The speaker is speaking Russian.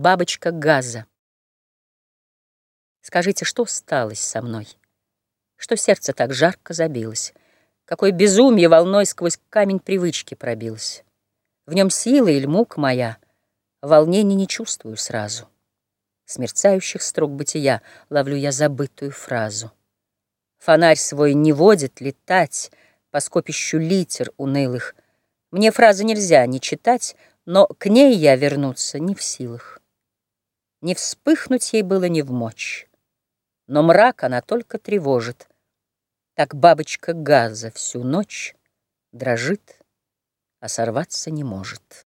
Бабочка газа. Скажите, что сталось со мной? Что сердце так жарко забилось? Какое безумие волной сквозь камень привычки пробилось? В нем сила или мук моя, волнений не чувствую сразу. С мерцающих строк бытия ловлю я забытую фразу. Фонарь свой не водит летать по скопищу литер унылых. Мне фразы нельзя не читать, но к ней я вернуться не в силах. Не вспыхнуть ей было не в мочь, но мрак она только тревожит. Так бабочка газа всю ночь дрожит, а сорваться не может.